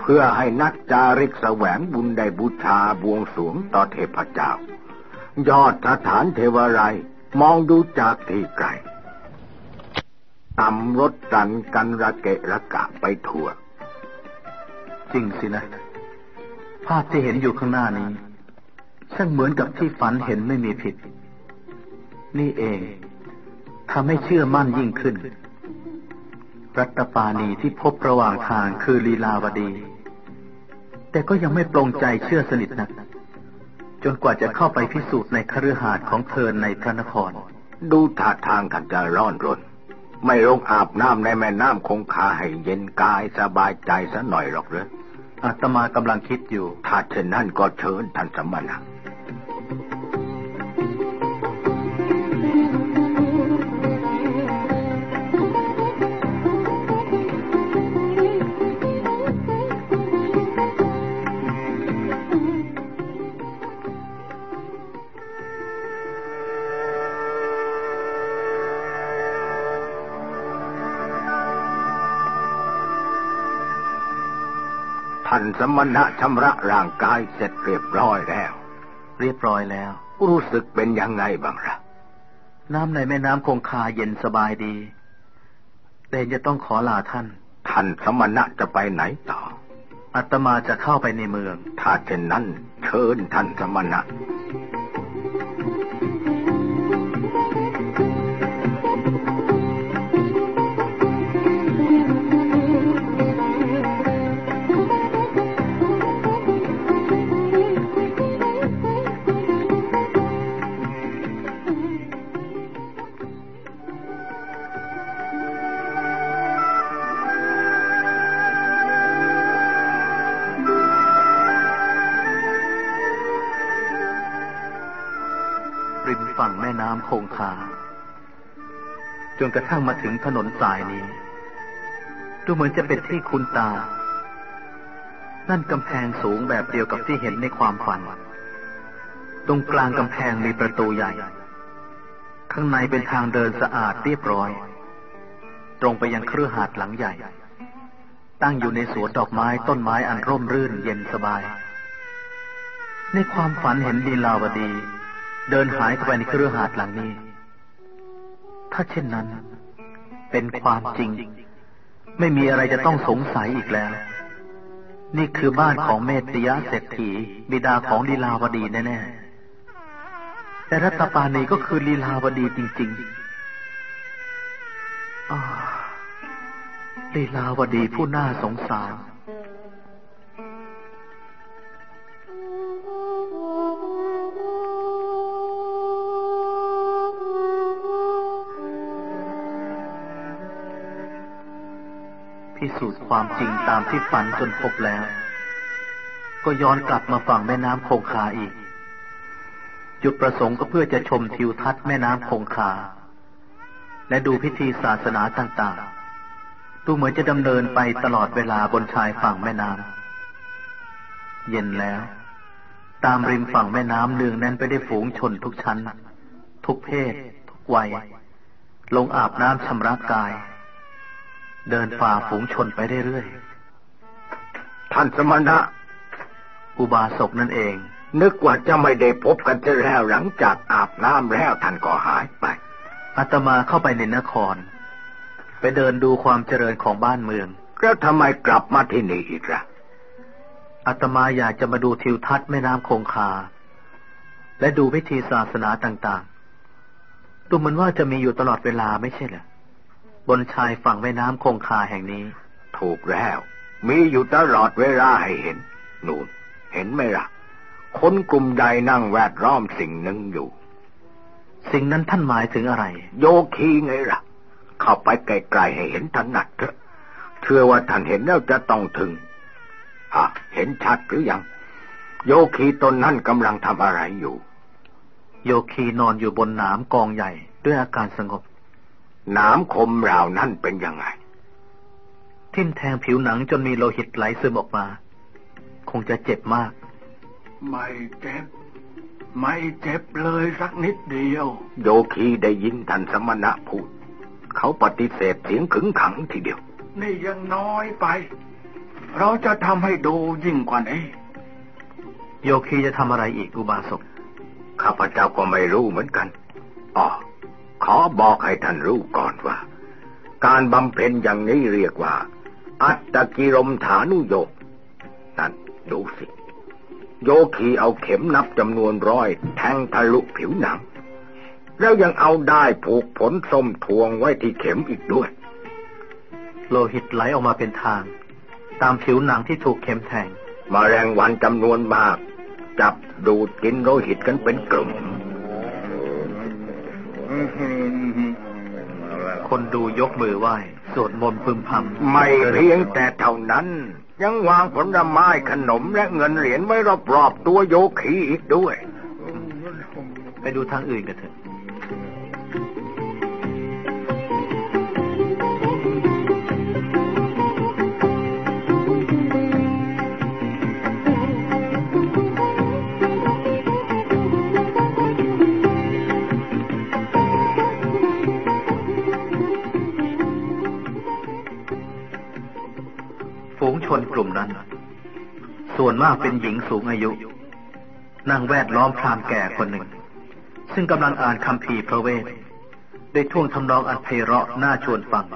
เพื่อให้นักจาริกแสวงบุญได้บูชาบวงสรวงต่อเทพเจ้า ยอดสถานเทวไรยมองดูจากที่ไกลต่ำรถกันกันระเกะระกะไปทั่ว จริงสินะ ภาพที่เห็นอยู่ข้างหน้านี้ ช่างเหมือนกับที่ฝันเห็นไม่มีผิด นี่เองทำให้เชื่อมั่นยิ่งขึ้น รัตปานีที่พบระหว่างทางคือลีลาวดี แต่ก็ยังไม่ปรงใจเชื่อสนิทนัก จนกว่าจะเข้าไปพิสูจน์ในคฤหาสน์ของเธอในพระนคร ดูท่าทางท่านจะร้อนรน ไม่ลงอาบน้ำในแม่น้ำคงคาให้เย็นกายสบายใจซะหน่อยหรอกเหรออาตมากำลังคิดอยู่ ถ้าเช่นนั้นก็เชิญท่านสมณะ สมณะชำระร่างกายเสร็จเรียบร้อยแล้ว เรียบร้อยแล้ว รู้สึกเป็นยังไงบ้างล่ะ น้ำในแม่น้ำคงคาเย็นสบายดี แต่จะต้องขอลาท่าน ท่านสมณะจะไปไหนต่ออาตมาจะเข้าไปในเมือง ถ้าเช่นนั้นเชิญท่านสมณะ น้ำคงคาจนกระทั่งมาถึงถนนสายนี้ ดูเหมือนจะเป็นที่คุ้นตา นั่นกำแพงสูงแบบเดียวกับที่เห็นในความฝัน ตรงกลางกำแพงมีประตูใหญ่ ข้างในเป็นทางเดินสะอาดเรียบร้อย ตรงไปยังเครือหาดหลังใหญ่ ตั้งอยู่ในสวนดอกไม้ต้นไม้อันร่มรื่นเย็นสบาย ในความฝันเห็นลีลาวดี เดินหายเข้าไปในคฤหาสน์หลังนี้ ถ้าเช่นนั้น เป็นความจริง ไม่มีอะไรจะต้องสงสัยอีกแล้ว นี่คือบ้านของเมตยะเศรษฐี บิดาของลีลาวดีแน่ๆแต่รัตปานีก็คือลีลาวดีจริงๆอลีลาวดีผู้น่าสงสาร สูจน์ความจริงตามที่ฝันจนพบแล้ว ก็ย้อนกลับมาฝั่งแม่น้ำคงคาอีก จุดประสงค์ก็เพื่อจะชมทิวทัศน์แม่น้ำคงคา และดูพิธีศาสนาต่างๆ ดูเหมือนจะดำเนินไปตลอดเวลาบนชายฝั่งแม่น้ำเย็นแล้ว ตามริมฝั่งแม่น้ำเนืองแน่นไปได้วยฝูงชนทุกชั้น ทุกเพศ ทุกวัย ลงอาบน้ำชำระกาย เดินฝ่าฝูงชนไปเรื่อยท่านสมณะๆอุบาสกนั่นเอง นึกว่าจะไม่ได้พบกันจะแล้วหลังจากอาบน้ำแล้วท่านก็หายไปอาตมาเข้าไปในนคร ไปเดินดูความเจริญของบ้านเมือง แล้วทำไมกลับมาที่นี่อีกล่ะอาตมาอยากจะมาดูทิวทัศน์แม่น้ำคงคา และดูพิธีศาสนาต่างๆ ดูเหมือนว่าจะมีอยู่ตลอดเวลาไม่ใช่เหรอ บนชายฝั่งแม่น้ำคงคาแห่งนี้ ถูกแล้ว มีอยู่ตลอดเวลาให้เห็น นู่น เห็นไหมล่ะ คนกลุ่มใดนั่งแวดล้อมสิ่งหนึ่งอยู่ สิ่งนั้นท่านหมายถึงอะไร โยคีไงล่ะ เข้าไปไกลๆให้เห็นถนัดเถอะเชื่อว่าท่านเห็นแล้วจะต้องถึงอะเห็นชัดหรือยัง โยคีตนนั้นกำลังทำอะไรอยู่ โยคีนอนอยู่บนหนามกองใหญ่ด้วยอาการสงบ น้ำคมราวนั่นเป็นยังไง ทิ่มแทงผิวหนังจนมีโลหิตไหลซึมออกมา คงจะเจ็บมาก ไม่เจ็บ ไม่เจ็บเลยสักนิดเดียว โยคีได้ยินท่านสมณะพูด เขาปฏิเสธเสียงขึงขังทีเดียว นี่ยังน้อยไป เราจะทำให้ดูยิ่งกว่านี้ โยคีจะทำอะไรอีกอุบาสกข้าพเจ้าก็ไม่รู้เหมือนกันอ๋อ ขอบอกให้ท่านรู้ก่อนว่า การบำเพ็ญอย่างนี้เรียกว่า อัตตกิรมฐานุโยกนั่นดูสิ โยคีเอาเข็มนับจำนวนร้อย แทงทะลุผิวหนัง แล้วยังเอาได้ผูกผลส้มทวงไว้ที่เข็มอีกด้วย โลหิตไหลออกมาเป็นทาง ตามผิวหนังที่ถูกเข็มแทง มาแรงวันจำนวนมาก จับดูดกินโลหิตกันเป็นกลุ่ม คนดูยกมือไหว้สวดมนต์พึมพำไม่เพียงแต่เท่านั้น ยังวางผลไม้ขนมและเงินเหรียญไว้รอบๆตัวโยคีอีกด้วย ไปดูทางอื่นกันเถอะ นั้น ส่วนมากเป็นหญิงสูงอายุ นั่งแวดล้อมพรามแก่คนหนึ่ง ซึ่งกำลังอ่านคำพีพระเวทได้ท่วงทำนองอันไพเราะน่าชวนฟัง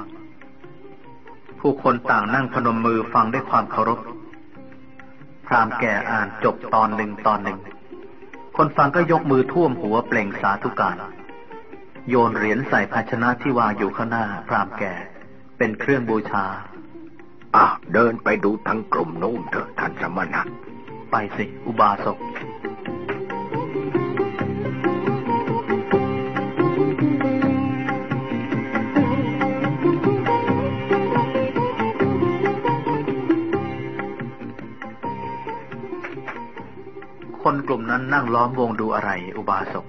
ผู้คนต่างนั่งพนมมือฟังด้วยความเคารพ พรามแก่อ่านจบตอนหนึ่งตอนหนึ่ง คนฟังก็ยกมือท่วมหัวเปล่งสาธุการ โยนเหรียญใส่ภาชนะที่วางอยู่ข้างหน้า พรามแก่เป็นเครื่องบูชา อะเดินไปดูทั้งกลุ่มโน้นเถอะท่านสมณะ ไปสิ อุบาสกคนกลุ่มนั้นนั่งล้อมวงดูอะไร อุบาสก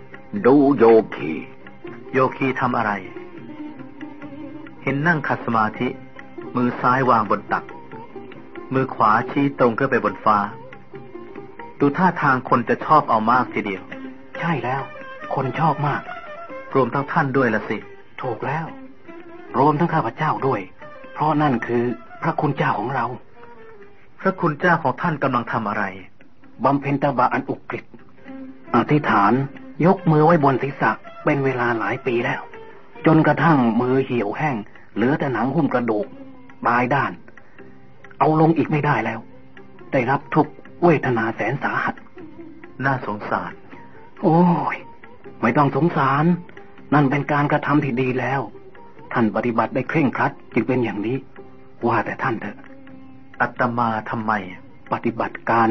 ดูโยคี โยคีทำอะไร เห็นนั่งขัดสมาธิ มือซ้ายวางบนตัก มือขวาชี้ตรงขึ้นไปบนฟ้า ดูท่าทางคนจะชอบเอามากทีเดียว ใช่แล้ว คนชอบมาก รวมทั้งท่านด้วยละสิ ถูกแล้ว รวมทั้งข้าพเจ้าด้วย เพราะนั่นคือพระคุณเจ้าของเรา พระคุณเจ้าของท่านกำลังทำอะไรบำเพ็ญตบะอันอุกฤษอธิษฐานยกมือไว้บนศีรษะเป็นเวลาหลายปีแล้ว จนกระทั่งมือเหี่ยวแห้ง เหลือแต่หนังหุ้มกระดูก ปลายด้าน เอาลงอีกไม่ได้แล้ว ได้รับทุกข์เวทนาแสนสาหัส น่าสงสาร โอ้ย ไม่ต้องสงสาร นั่นเป็นการกระทำที่ดีแล้ว ท่านปฏิบัติได้เคร่งครัดจึงเป็นอย่างนี้ ว่าแต่ท่านเถอะ อัตมาทำไม ปฏิบัติการ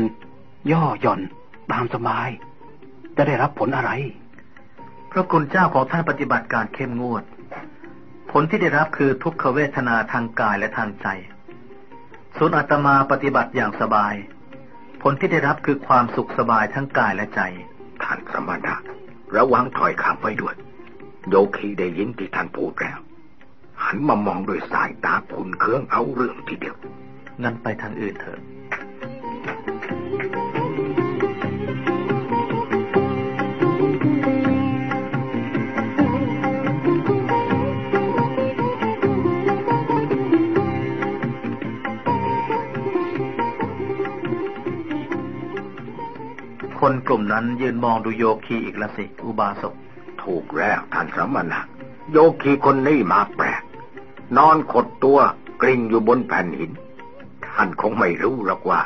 ย่อหย่อนตามสบาย จะได้รับผลอะไร พระคุณเจ้าของท่านปฏิบัติการเข้มงวด ผลที่ได้รับคือทุกขเวทนาทางกายและทางใจ ส่วนอาตมาปฏิบัติอย่างสบาย ผลที่ได้รับคือความสุขสบายทั้งกายและใจ ท่านสมณะระวังถอยคำไว้ด้วย โยคีได้ยินที่ท่านพูดแล้ว หันมามองด้วยสายตาคุณเครื่องเอาเรื่องทีเดียว งั้นไปทางอื่นเถอะ คนกลุ่มนั้นยืนมองดูโยคีอีกละสิ อุบาสก ถูกแล้วท่านสมณะโยคีคนนี้มาแปลก นอนขดตัวกลิ้งอยู่บนแผ่นหิน ท่านคงไม่รู้หรอกว่า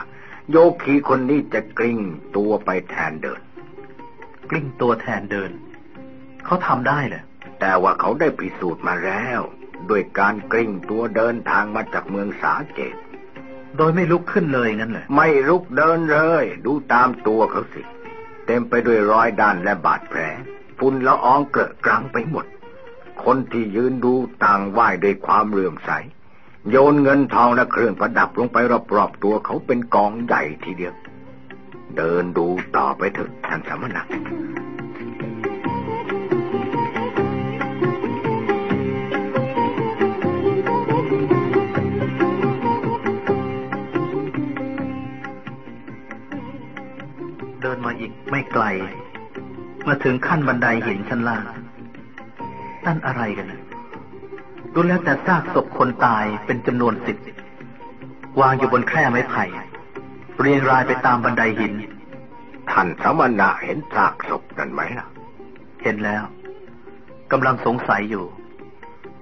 โยคีคนนี้จะกลิ้งตัวไปแทนเดิน กลิ้งตัวแทนเดิน เขาทำได้เหรอแต่ว่าเขาได้พิสูจน์มาแล้วด้วยการกลิ้งตัวเดินทางมาจากเมืองสาเกต โดยไม่ลุกขึ้นเลยงั้นเหรอไม่ลุกเดินเลย ดูตามตัวเขาสิ เต็มไปด้วยรอยด้านและบาดแผลฝุ่นละอองเกลอะกรังไปหมด คนที่ยืนดูต่างไหว้ด้วยความเลื่อมใส โยนเงินทองและเครื่องประดับลงไปรอบๆตัวเขาเป็นกองใหญ่ทีเดียว เดินดูต่อไปเถอะท่านสมณะ ดินมาอีกไม่ไกลมาถึงขั้นบันไดเห็นชั้นล่างนั่นอะไรกันนะดูแล้วแต่ซากศพคนตายเป็นจำนวนสิบวางอยู่บนแคร่ไม้ไผ่เรียงรายไปตามบันไดหิน ท่านสมณะเห็นซากศพนั่นไหมล่ะ เห็นแล้วกำลังสงสัยอยู่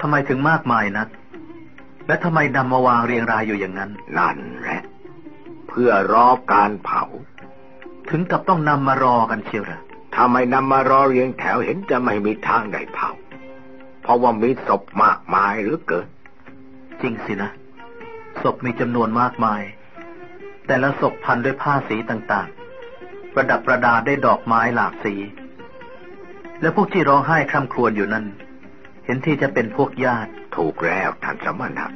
ทำไมถึงมากมายนัก และทำไมนำมาวางเรียงรายอยู่อย่างนั้น นั่นแหละ เพื่อรอการเผา ถึงกับต้องนำมารอกันเชียวหรือถ้าไม่นำมารอเรียงแถวเห็นจะไม่มีทางได้เผา เพราะว่ามีศพมากมายเหรือเกิน จริงสินะ ศพมีจำนวนมากมาย แต่ละศพพันด้วยผ้าสีต่างๆ ประดับประดาได้วยดอกไม้หลากสี และพวกที่ร้องไห้คร่ำครวญอยู่นั้น เห็นที่จะเป็นพวกญาติถูกแล้วท่านสมณะ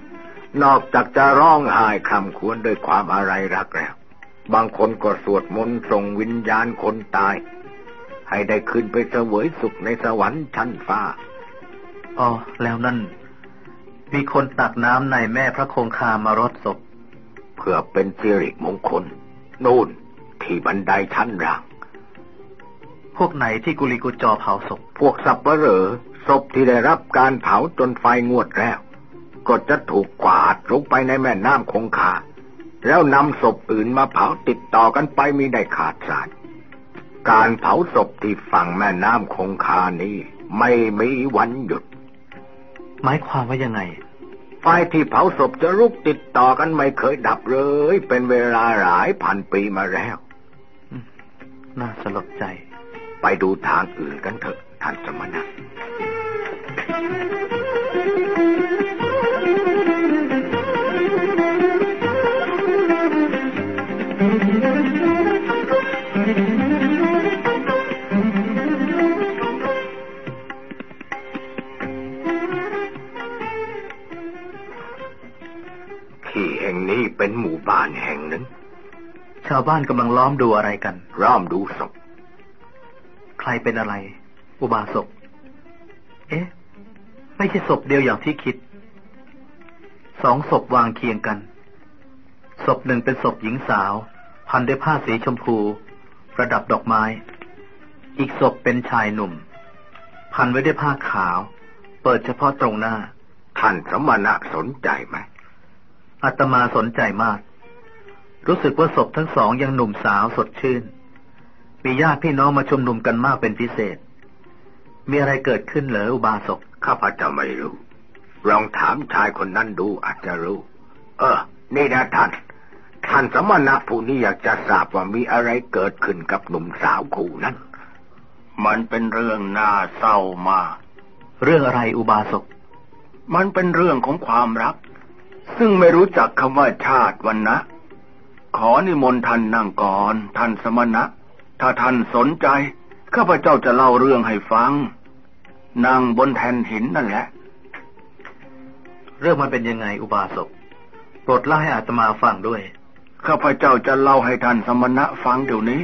นอกจากจะร้องไห้คำควรด้วยความอะไรรักแล้ว บางคนก็สวดมนต์ส่งวิญญาณคนตาย ให้ได้ขึ้นไปเสวยสุขในสวรรค์ชั้นฟ้า อ๋อ แล้วนั่น มีคนตักน้ำในแม่พระคงคามารดศพ เพื่อเป็นสิริมงคล นู่นที่บันไดชั้นล่าง พวกไหนที่กุลิกุจอเผาศพ พวกสับเปลอศพที่ได้รับการเผาจนไฟงวดแล้ว ก็จะถูกกวาดลงไปในแม่น้ำคงคา แล้วนำศพอื่นมาเผาติดต่อกันไปมีได้ขาดสายการเผาศพที่ฝั่งแม่น้ำคงคานี้ไม่มีวันหยุด หมายความว่ายังไงไฟที่เผาศพจะลุกติดต่อกันไม่เคยดับเลย เป็นเวลาหลายพันปีมาแล้ว น่าสลดใจ ไปดูทางอื่นกันเถอะท่านสมณะ เป็นหมู่บ้านแห่งหนึ่ง ชาวบ้านกำลังล้อมดูอะไรกันร่อมดูศพใครเป็นอะไร อุบาสกเอ๊ะ ไม่ใช่ศพเดียวอย่างที่คิด สองศพวางเคียงกัน ศพหนึ่งเป็นศพหญิงสาว พันด้วยผ้าสีชมพู ประดับดอกไม้ อีกศพเป็นชายหนุ่ม พันไว้ด้วยผ้าขาว เปิดเฉพาะตรงหน้า ท่านสมณะสนใจไหม อาตมาสนใจมาก รู้สึกว่าศพทั้งสองยังหนุ่มสาวสดชื่น มีญาติพี่น้องมาชุมนุมกันมากเป็นพิเศษ มีอะไรเกิดขึ้นเหรออุบาสกข้าพเจ้าไม่รู้ ลองถามชายคนนั้นดูอาจจะรู้ เออ นี่นะท่าน ท่านสมณะผู้นี้อยากจะทราบว่ามีอะไรเกิดขึ้นกับหนุ่มสาวคู่นั้น มันเป็นเรื่องน่าเศร้ามาก เรื่องอะไรอุบาสก มันเป็นเรื่องของความรัก ซึ่งไม่รู้จักคำว่าชาติวันนะ ขอนิมนต์ท่านนั่งก่อน ท่านสมณะ ถ้าท่านสนใจ ข้าพเจ้าจะเล่าเรื่องให้ฟัง นั่งบนแท่นหินนั่นแหละ เรื่องมันเป็นยังไงอุบาสก โปรดเล่าให้อาตมาฟังด้วย ข้าพเจ้าจะเล่าให้ท่านสมณะฟังเดี๋ยวนี้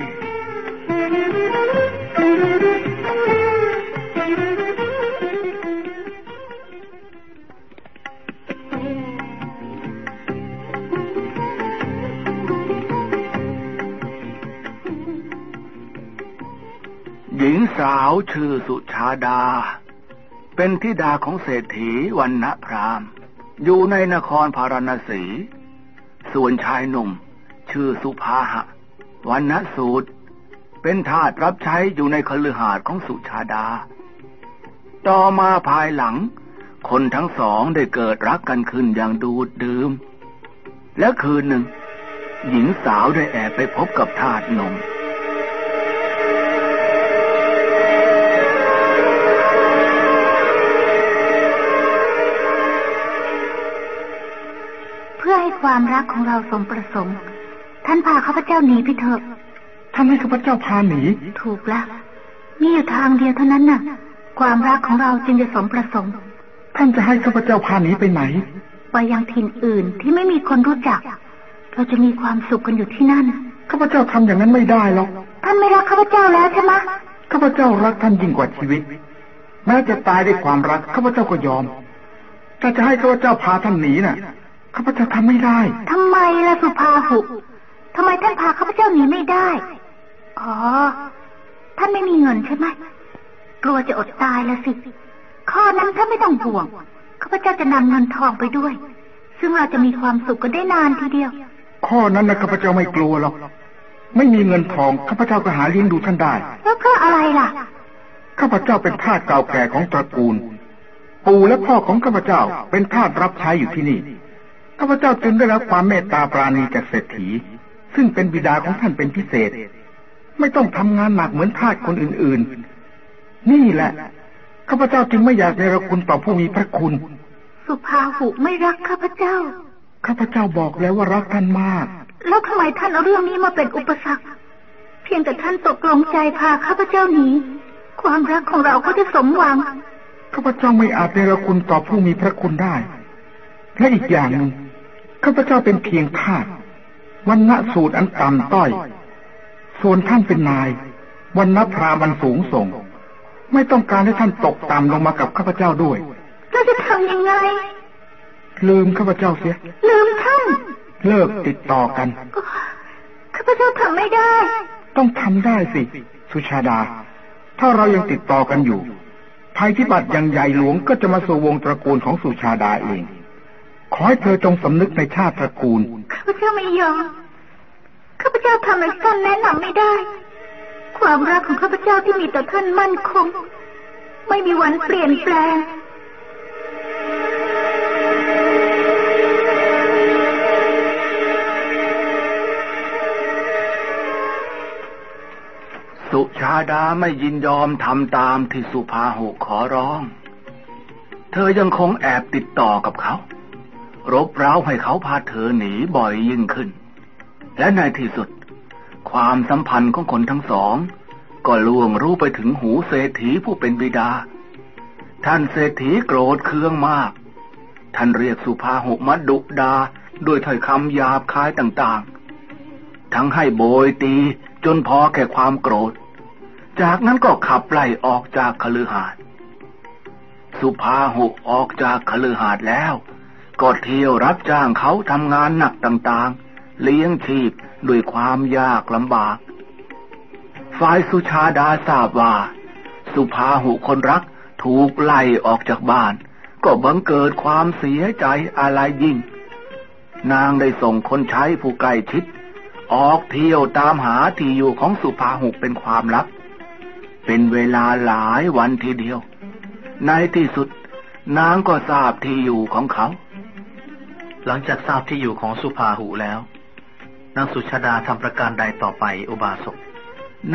ชื่อสุชาดา เป็นธิดาของเศรษฐีวันณพรามอยู่ในนครพาราณสี ส่วนชายหนุ่ม ชื่อสุภาหะวันณสูตร เป็นทาสรับใช้อยู่ในคฤหาสน์ของสุชาดา ต่อมาภายหลัง คนทั้งสองได้เกิดรักกันขึ้นอย่างดูดดื่ม และคืนหนึ่ง หญิงสาวได้แอบไปพบกับทาสหนุ่ม ความรักของเราสมประสงค์ ท่านพาข้าพเจ้าหนีไปเถอะท่านให้ข้าพเจ้าพาหนี ถูกแล้วมีอยู่ทางเดียวเท่านั้นน่ะ ความรักของเราจึงจะสมประสงค์ ท่านจะให้ข้าพเจ้าพาหนีไปไหน ไปยังถิ่นอื่นที่ไม่มีคนรู้จัก เราจะมีความสุขกันอยู่ที่นั่น ข้าพเจ้าทำอย่างนั้นไม่ได้หรอก ท่านไม่รักข้าพเจ้าแล้วใช่ไหมข้าพเจ้ารักท่านยิ่งกว่าชีวิต แม้จะตายด้วยความรักข้าพเจ้าก็ยอม ถ้าจะให้ข้าพเจ้าพาท่านหนีน่ะ ข้าพเจ้าทำไม่ได้ทำไมล่ะสุภาหุทำไมท่านพาข้าพเจ้าหนีไม่ได้ อ๋อ ท่านไม่มีเงินใช่ไหมกลัวจะอดตายละสิ ข้อนั้นท่านไม่ต้องห่วง ข้าพเจ้าจะนำเงินทองไปด้วยสซึ่งเราจะมีความสุขกันได้นานทีเดียว ข้อนั้นนะข้าพเจ้าไม่กลัวหรอก ไม่มีเงินทองข้าพเจ้าก็หาเลี้ยงดูท่านได้ แล้วเพราะอะไรล่ะ ข้าพเจ้าเป็นทาสเก่าแก่ของตระกูล ปู่และพ่อของข้าพเจ้าเป็นทาสรับใช้อยู่ที่นี่ ข้าพเจ้าจึงได้รับความเมตตาปราณีจากเศรษฐี ซึ่งเป็นบิดาของท่านเป็นพิเศษ ไม่ต้องทำงานหนักเหมือนทาสคนอื่นๆ นี่แหละข้าพเจ้าจึงไม่อยากในรคุณต่อผู้มีพระคุณ สุภาหุไม่รักข้าพเจ้า ข้าพเจ้าบอกแล้วว่ารักท่านมาก แล้วทำไมท่านเอาเรื่องนี้มาเป็นอุปสรรค เพียงแต่ท่านตกลงใจพาข้าพเจ้าหนีความรักของเราก็จะสมหวัง ข้าพเจ้าไม่อาจในรคุณต่อผู้มีพระคุณได้ และอีกอย่างหนึ่ง ข้าพเจ้าเป็นเพียงทาสวันณะสูตรอันต่ำต้อย ส่วนท่านเป็นนายวันณะพราหมณ์อันสูงส่ง ไม่ต้องการให้ท่านตกต่ำลงมากับข้าพเจ้าด้วยเราจะทำยังไง ลืมข้าพเจ้าเสีย ลืมท่าน เลิกติดต่อกัน ข้าพเจ้าทำไม่ได้ ต้องทำได้สิ สุชาดา ถ้าเรายังติดต่อกันอยู่ภัยพิบัติอย่างใหญ่หลวงก็จะมาสู่วงตระกูลของสุชาดาเอง ขอให้เธอจงสำนึกในชาติตระกูล ข้าพเจ้าไม่ยอม ข้าพเจ้าทำให้ท่านแนะนำไม่ได้ ความรักของข้าพเจ้าที่มีต่อท่านมั่นคง ไม่มีวันเปลี่ยนแปลงสุชาดาไม่ยินยอมทำตามที่สุภาหุขอร้อง เธอยังคงแอบติดต่อกับเขา รบเร้าให้เขาพาเธอหนีบ่อยยิ่งขึ้น และในที่สุด ความสัมพันธ์ของคนทั้งสอง ก็ล่วงรู้ไปถึงหูเศรษฐีผู้เป็นบิดา ท่านเศรษฐีโกรธเคืองมาก ท่านเรียกสุภาหุมาดุดาด้วยถ้อยคำหยาบคายต่างๆ ทั้งให้โบยตีจนพอแก่ความโกรธ จากนั้นก็ขับไล่ออกจากคฤหาสน์สุภาหุออกจากคฤหาสน์แล้ว ก็เที่ยวรับจ้างเขาทำงานหนักต่างๆ เลี้ยงชีพด้วยความยากลำบาก ฝ่ายสุชาดาทราบว่า สุภาหุคนรักถูกไล่ออกจากบ้าน ก็บังเกิดความเสียใจอะไรยิ่ง นางได้ส่งคนใช้ผู้ใกล้ชิด ออกเที่ยวตามหาที่อยู่ของสุภาหุเป็นความลับ เป็นเวลาหลายวันทีเดียว ในที่สุดนางก็ทราบที่อยู่ของเขา หลังจากทราบที่อยู่ของสุภาหูแล้ว นางสุชาดาทำประการใดต่อไปอุบาสก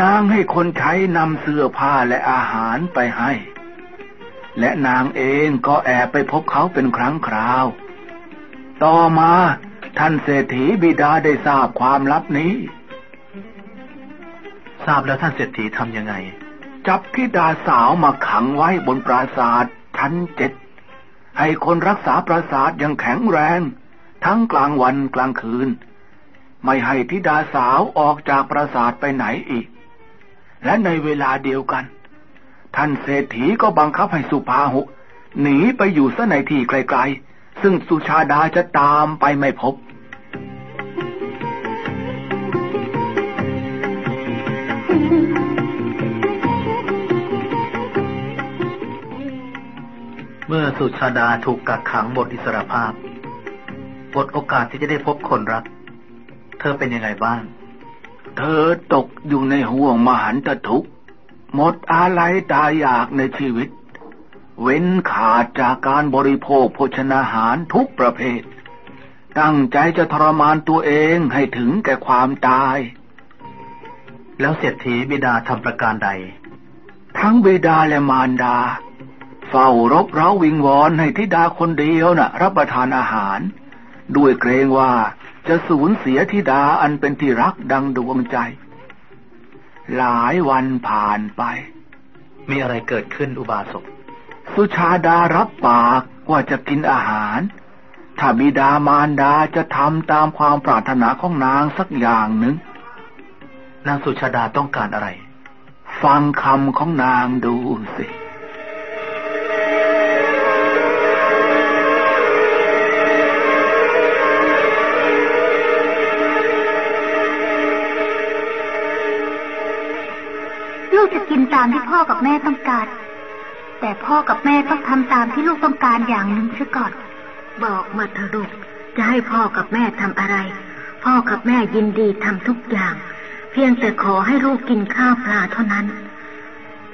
นางให้คนใช้นำเสื้อผ้าและอาหารไปให้ และนางเองก็แอบไปพบเขาเป็นครั้งคราว ต่อมาท่านเศรษฐีบิดาได้ทราบความลับนี้ ทราบแล้วท่านเศรษฐีทำยังไง จับธิดาสาวมาขังไว้บนปราสาทชั้นเจ็ด ให้คนรักษาปราสาทยังแข็งแรง ทั้งกลางวันกลางคืน ไม่ให้ธิดาสาวออกจากปราสาทไปไหนอีก และในเวลาเดียวกัน ท่านเศรษฐีก็บังคับให้สุภาหุ หนีไปอยู่ซะในที่ไกลๆ ซึ่งสุชาดาจะตามไปไม่พบ มื่อสุชาดาถูกกักขังบทอิสรภาพบทโอกาสที่จะได้พบคนรัก เธอเป็นยังไงบ้าง เธอตกอยู่ในห่วงมหันตทุกข์ หมดอะไรตายอยากในชีวิต เว้นขาดจากการบริโภคโภชนาหารทุกประเภท ตั้งใจจะทรมานตัวเองให้ถึงแก่ความตาย แล้วเศรษฐีบิดาทำประการใด ทั้งบิดาและมารดา เฝ้ารบเร้าวิงวอนให้ธิดาคนเดียวน่ะ รับประทานอาหาร ด้วยเกรงว่าจะสูญเสียธิดาอันเป็นที่รักดังดวงใจ หลายวันผ่านไป มีอะไรเกิดขึ้นอุบาสก สุชาดารับปากว่าจะกินอาหาร ถ้าบิดามารดาจะทำตามความปรารถนาของนางสักอย่างหนึ่ง นางสุชาดาต้องการอะไร ฟังคำของนางดูสิ ตามที่พ่อกับแม่ต้องการ แต่พ่อกับแม่ต้องทำตามที่ลูกต้องการอย่างหนึ่งซะก่อน บอกมาเถอะลูกจะให้พ่อกับแม่ทำอะไร พ่อกับแม่ยินดีทำทุกอย่าง เพียงแต่ขอให้ลูกกินข้าวปลาเท่านั้น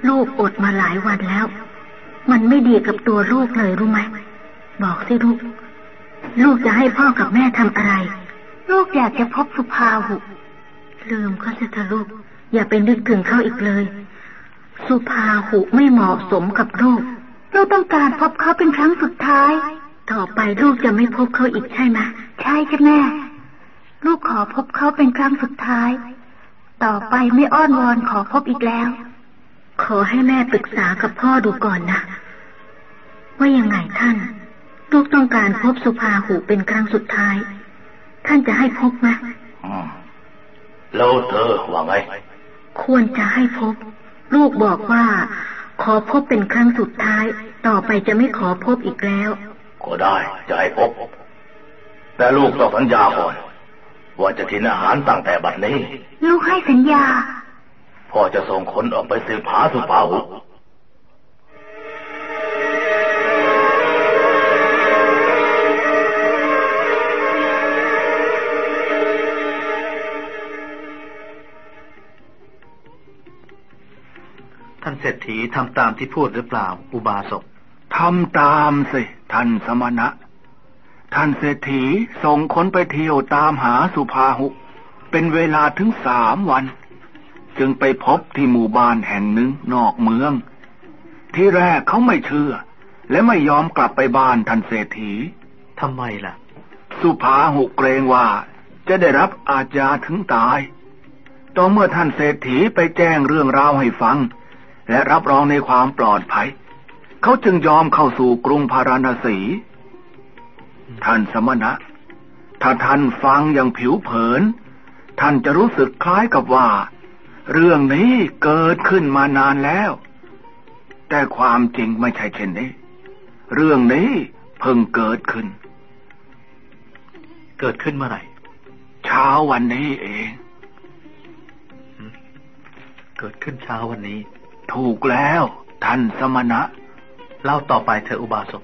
ลูกอดมาหลายวันแล้ว มันไม่ดีกับตัวลูกเลยรู้ไหมบอกสิลูก ลูกจะให้พ่อกับแม่ทำอะไร ลูกอยากจะพบสุภาหุลืมเขาเถอะลูกอย่าไปนึกถึงเขาอีกเลย สุภาหุไม่เหมาะสมกับลูก เราต้องการพบเขาเป็นครั้งสุดท้าย ต่อไปลูกจะไม่พบเขาอีกใช่ไหมใช่จ้ะแม่ ลูกขอพบเขาเป็นครั้งสุดท้าย ต่อไปไม่อ้อนวอนขอพบอีกแล้ว ขอให้แม่ปรึกษากับพ่อดูก่อนนะ ว่ายังไงท่าน ลูกต้องการพบสุภาหูเป็นครั้งสุดท้าย ท่านจะให้พบไหมอืมแล้วเธอว่าไงควรจะให้พบ ลูกบอกว่า ขอพบเป็นครั้งสุดท้าย ต่อไปจะไม่ขอพบอีกแล้ว ก็ได้จะให้พบ แต่ลูกต้องสัญญาก่อนว่าจะกินอาหารตั้งแต่บัดนี้ ลูกให้สัญญาพ่อจะส่งคนออกไปสืบหาสุภาหุ ษฐีทำตามที่พูดหรือเปล่า อุบาสกทำตามสิ ท่านสมณะ ท่านเศรษฐีส่งคนไปเที่ยวตามหาสุภาหุ เป็นเวลาถึงสามวัน จึงไปพบที่หมู่บ้านแห่งหนึ่งนอกเมือง ที่แรกเขาไม่เชื่อ และไม่ยอมกลับไปบ้านท่านเศรษฐีทำไมล่ะ สุภาหุเกรงว่าจะได้รับอาญาถึงตาย ต่อเมื่อท่านเศรษฐีไปแจ้งเรื่องราวให้ฟัง และรับรองในความปลอดภัย เขาจึงยอมเข้าสู่กรุงพาราณสี ท่านสมณะ ถ้าท่านฟังอย่างผิวเผิน ท่านจะรู้สึกคล้ายกับว่า เรื่องนี้เกิดขึ้นมานานแล้ว แต่ความจริงไม่ใช่เช่นนี้ เรื่องนี้เพิ่งเกิดขึ้น เกิดขึ้นเมื่อไหร่ เช้าวันนี้เอง เกิดขึ้นเช้าวันนี้ ถูกแล้ว ท่านสมณะ เล่าต่อไปเธออุบาสก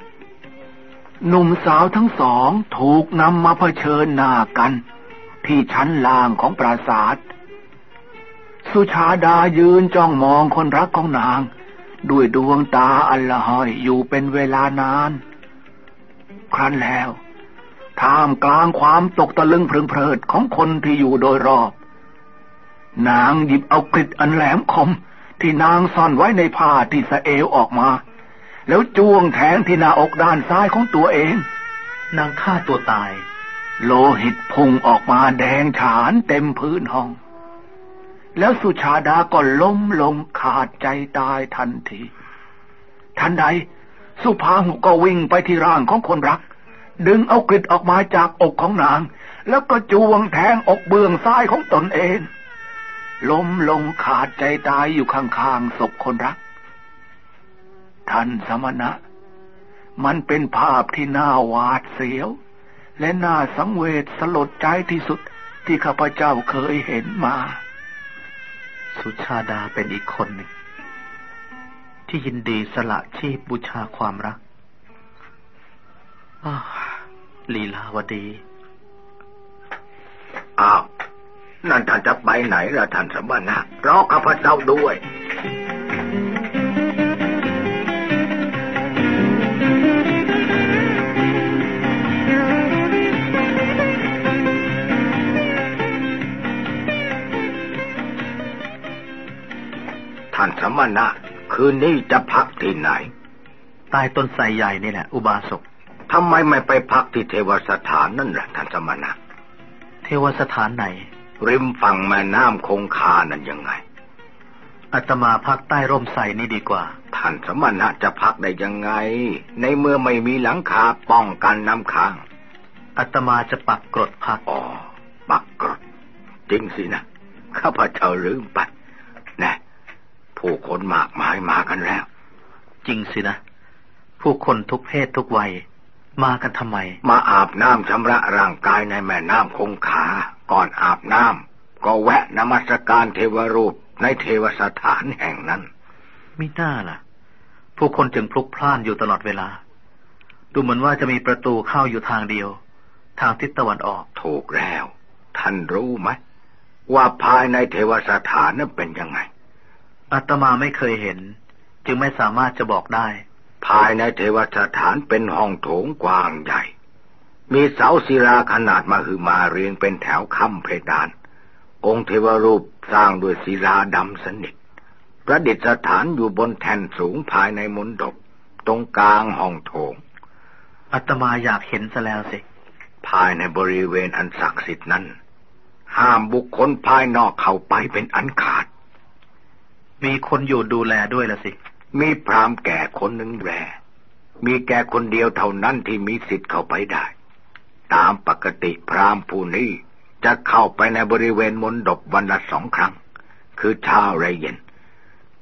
หนุ่มสาวทั้งสองถูกนำมาเผชิญหน้ากัน ที่ชั้นล่างของปราสาท สุชาดายืนจ้องมองคนรักของนาง ด้วยดวงตาอันละหอยอยู่เป็นเวลานาน ครั้นแล้วท่ามกลางความตกตะลึงเพลิงเพลิดของคนที่อยู่โดยรอบ นางหยิบเอากริดอันแหลมคม ที่นางซ่อนไว้ในผ้าที่สะเอวออกมา แล้วจ้วงแทงที่หน้าอกด้านซ้ายของตัวเอง นางฆ่าตัวตาย โลหิตพุ่งออกมาแดงฉานเต็มพื้นห้อง แล้วสุชาดาก็ล้มลงขาดใจตายทันที ทันใด สุภาหุก็วิ่งไปที่ร่างของคนรัก ดึงเอากริดออกมาจากอกของนาง แล้วก็จ้วงแทงอกเบื้องซ้ายของตนเอง ล้มลงขาดใจตายอยู่ข้างๆศพคนรัก ท่านสมณะ มันเป็นภาพที่น่าหวาดเสียว และน่าสังเวชสลดใจที่สุดที่ข้าพเจ้าเคยเห็นมา สุชาดาเป็นอีกคนหนึ่ง ที่ยินดีสละชีพบูชาความรักอ้าวลีลาวดี อ้าว นั่นท่านจะไปไหนล่ะท่านสมณะรอข้าพเจ้าด้วยท่านสมณะคืนนี้จะพักที่ไหน ใต้ต้นไทรใหญ่นี่แหละ อุบาสกทำไมไม่ไปพักที่เทวสถานนั่นล่ะท่านสมณะ เทวสถานไหน ริมฝั่งแม่น้ำคงคานั่นยังไงอาตมาพักใต้ร่มไทรนี่ดีกว่า ท่านสมณะจะพักได้ยังไง ในเมื่อไม่มีหลังคาป้องกันน้ำค้างอาตมาจะปักกรดพักอ๋อปักกรด จริงสินะข้าพเจ้าลืมไปนะผู้คนมากมายมากันแล้ว จริงสินะ ผู้คนทุกเพศทุกวัย มากันทำไม มาอาบน้ำชำระร่างกายในแม่น้ำคงคา ก่อนอาบน้ำก็แวะนมัสการเทวรูปในเทวสถานแห่งนั้นมิน่าล่ะ ผู้คนจึงพลุกพล่านอยู่ตลอดเวลา ดูเหมือนว่าจะมีประตูเข้าอยู่ทางเดียว ทางทิศตะวันออก ถูกแล้ว ท่านรู้ไหมว่าภายในเทวสถานนั้นเป็นยังไงอาตมาไม่เคยเห็น จึงไม่สามารถจะบอกได้ ภายในเทวสถานเป็นห้องโถงกว้างใหญ่ มีเสาศิลาขนาดมหึมาเรียงเป็นแถวค้ำเพดาน องค์เทวรูปสร้างด้วยศิลาดำสนิท ประดิษฐานอยู่บนแท่นสูงภายในมณฑปตรงกลางห้องโถงอาตมาอยากเห็นซะแล้วสิ ภายในบริเวณอันศักดิ์สิทธิ์นั้น ห้ามบุคคลภายนอกเข้าไปเป็นอันขาด มีคนอยู่ดูแลด้วยละสิ มีพรามแก่คนหนึ่งแรมีแก่คนเดียวเท่านั้นที่มีสิทธิ์เข้าไปได้ ตามปกติพรามผู้นี้จะเข้าไปในบริเวณมณฑปวันละสองครั้ง คือเช้าและเย็น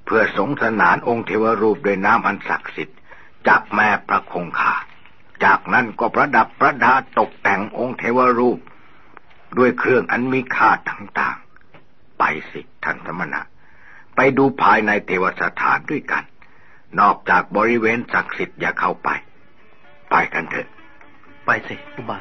เพื่อสงสนานองค์เทวรูปด้วยน้ำอันศักดิ์สิทธิ์จากแม่พระคงคาจากนั้นก็ประดับประดาตกแต่งองค์เทวรูป ด้วยเครื่องอันมีค่าต่างๆ ไปสิท่านสมณะ ไปดูภายในเทวสถานด้วยกัน นอกจากบริเวณศักดิ์สิทธิ์อย่าเข้าไป ไปกันเถอะ ไปสิอุบ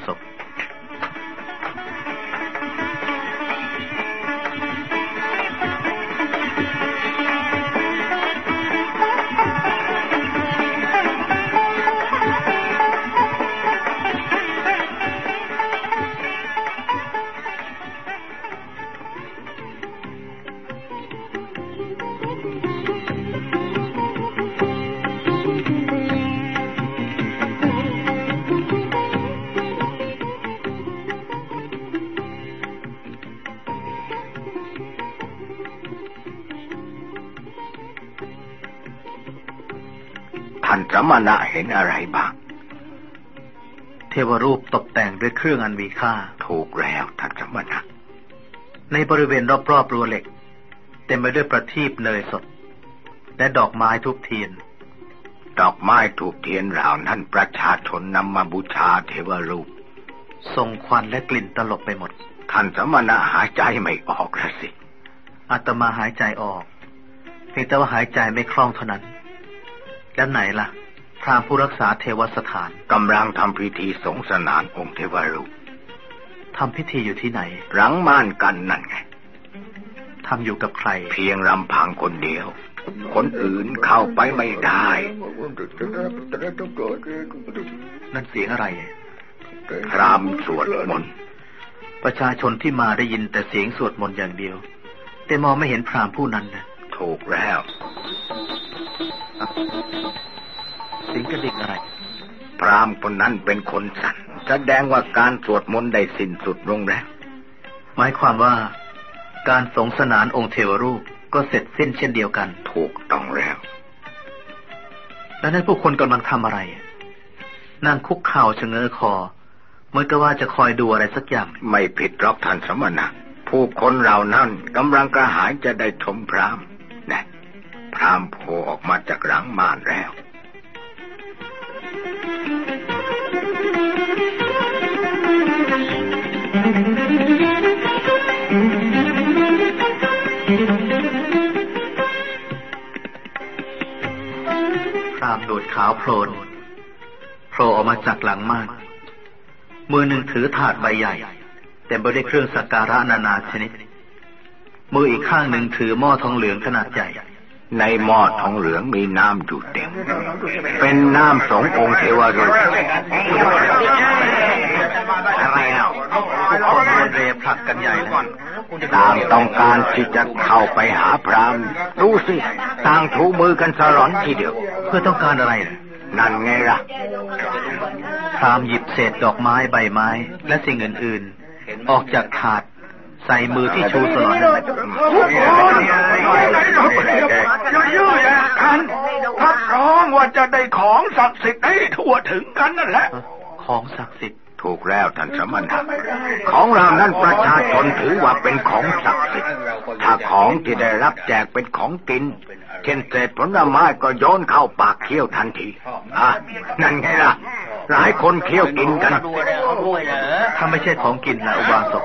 สกท่านสมณะเห็นอะไรบ้าง เทวรูปตกแต่งด้วยเครื่องอันมีค่า ถูกแล้วท่านสมณะ ในบริเวณรอบๆรั้วเหล็ก เต็มไปด้วยประทีปเนยสด และดอกไม้ทุบเทียน ดอกไม้ถูกเทียนเหล่านั้นประชาชนนำมาบูชาเทวรูปส่งควันและกลิ่นตลบไปหมด ท่านสมณะหายใจไม่ออกละสิอาตมาหายใจออกเพียงแต่ว่าหายใจไม่คล่องเท่านั้น แล้วไหนล่ะ พรามผู้รักษาเทวสถานกำลังทำพิธีสงสนานองค์เทวรูปทำพิธีอยู่ที่ไหน หลังม่านกันนั่นไงทำอยู่กับใคร เพียงลำพังคนเดียว คนอื่นเข้าไปไม่ได้ นั่นเสียงอะไรพรามสวดมนต์ประชาชนที่มาได้ยินแต่เสียงสวดมนต์อย่างเดียว แต่มองไม่เห็นพรามผู้นั้นนะถูกแล้ว เสียงกระดิ่งอะไร พรามคนนั้นเป็นคนสั่นแสดงว่าการสวดมนต์ได้สิ้นสุดลงแล้ว หมายความว่า การสงสนานองค์เทวรูปก็เสร็จสิ้นเช่นเดียวกัน ถูกต้องแล้ว แล้วนั่นผู้คนกำลังทำอะไร นั่งคุกเข่าชะเง้อคอเหมือนกับว่าจะคอยดูอะไรสักอย่าง ไม่ผิดหรอกท่านสมณะผู้คนเหล่านั้นกำลังกระหายจะได้ชมพรามนะพรามโผล่ออกมาจากหลังม่านแล้วามโดดขาวโพลนโผล่ออกมาจากหลังม่านมือหนึ่งถือถาดใบใหญ่เต็มไปด้วยเครื่องสักการะนานาชนิด มืออีกข้างหนึ่งถือหม้อทองเหลืองขนาดใหญ่ในหม้อทองเหลืองมีน้ำอยู่เต็ม เป็นน้ำสงองค์เทวรูป อะไรนะทุกคนรวนเรผลักกันใหญ่เลยต่างต้องการที่จะเข้าไปหาพรามดูสิต่างถูมือกันสลอนทีเดียว เพื่อต้องการอะไรน่ะนั่นไงล่ะ พรามหยิบเศษดอกไม้ใบไม้ และสิ่งอื่นๆ ออกจากถาดใส่มือที่ชูสลอนนั่นแหละอย่ายื้อแย่กันรับรองว่าจะได้ของศักดิ์สิทธิ์ให้ทั่วถึงกันนั่นแหละ ของศักดิ์สิทธิ์ ถูกแล้วท่านสมณะของเรานั้นประชาชนถือว่าเป็นของศักดิ์สิทธิ์ถ้าของที่ได้รับแจกเป็นของกิน เช่นเศษผลไม้ก็โยนเข้าปากเคี้ยวทันทีอะนั่นไงล่ะหลายคนเคี้ยวกินกัน ถ้าไม่ใช่ของกินนะอุบาสก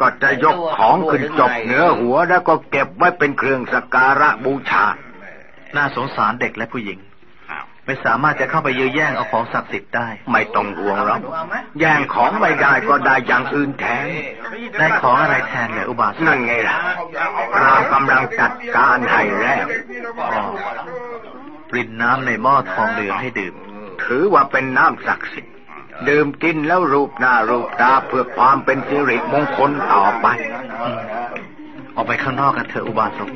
ก็จะยกของขึ้นจบเหนือหัวแล้วก็เก็บไว้เป็นเครื่องสักการะบูชา น่าสงสารเด็กและผู้หญิง ไม่สามารถจะเข้าไปยื้อแย่งเอาของศักดิ์สิทธิ์ได้ ไม่ต้องห่วงหรอกแย่งของไม่ได้ก็ได้อย่างอื่นแทน ได้ของอะไรแทนเลยอุบาสกนั่นไงล่ะเรากำลังจัดการให้แล้วอ๋อปรินน้ำในหม้อทองเหลืองให้ดื่ม ถือว่าเป็นน้ำศักดิ์สิทธิ์ดื่มกินแล้วรูปหน้ารูปตาเพื่อความเป็นสิริมงคลต่อไป ออกไปข้างนอกกันเถอะอุบาสก